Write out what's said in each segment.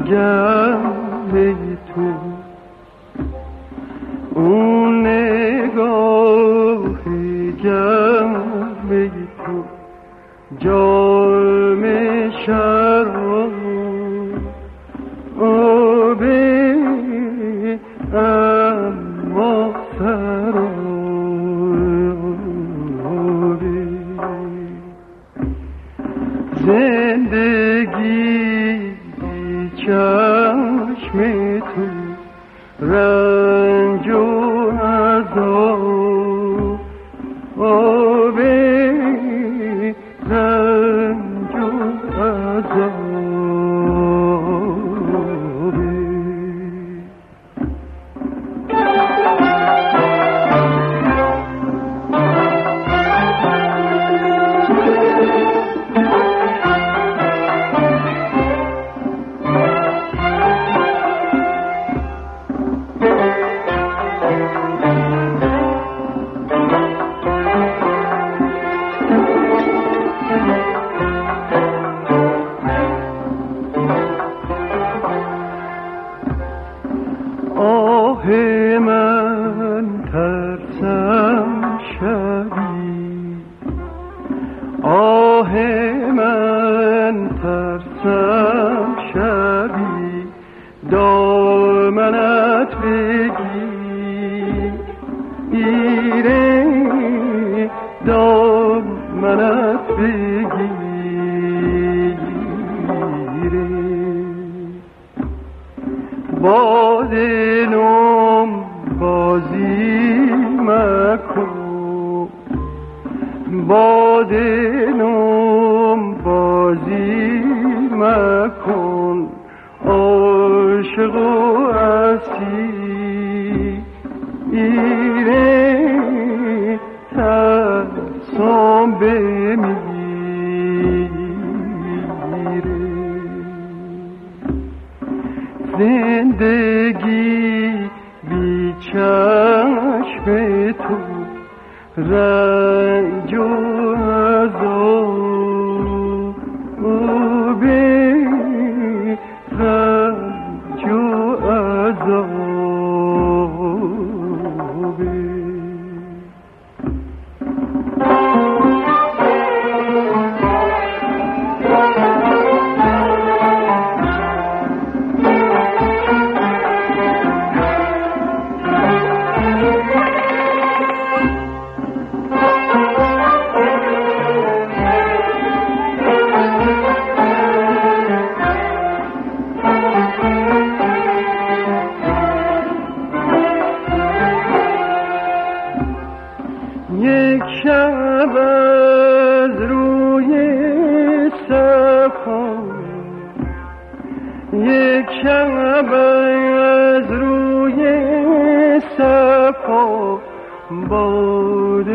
again. road. باز نم بازی مکن. باز نم بازی مکن. عاشقان تو رنج یک شب از روی صفا باد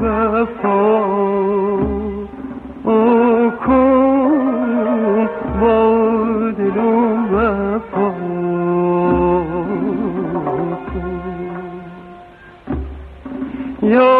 وفا او کن باد وفا یا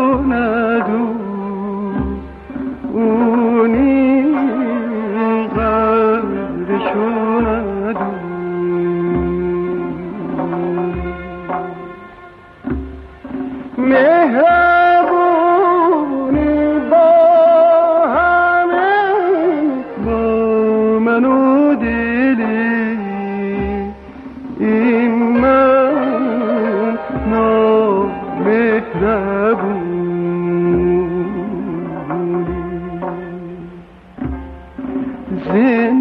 ಉನಗು